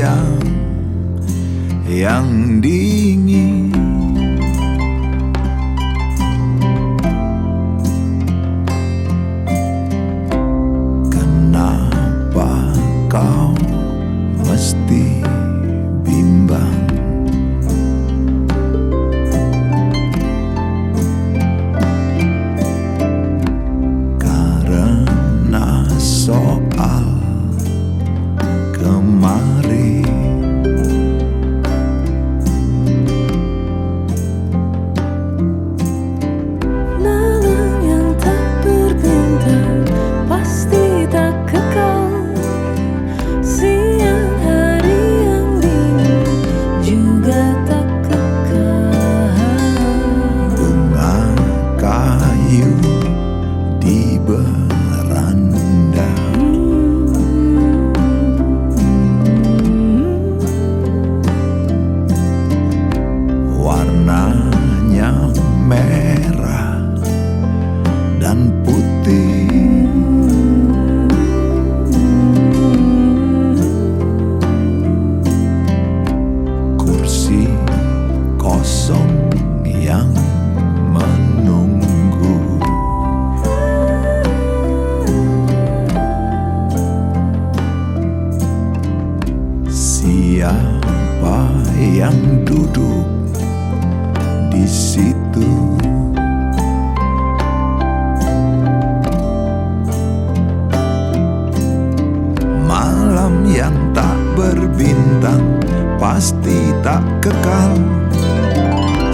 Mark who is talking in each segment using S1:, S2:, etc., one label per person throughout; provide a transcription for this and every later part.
S1: yang
S2: yang dingin.
S1: Siapa yang duduk di situ? Malam yang tak berbintang pasti tak kekal.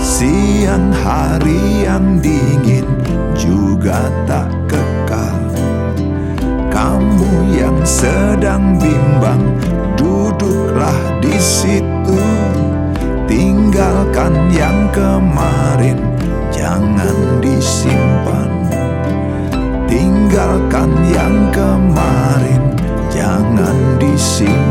S1: Siang hari yang dingin Tinggalkan yang kemarin, jangan disimpan. Tinggalkan yang kemarin, jangan disimpan.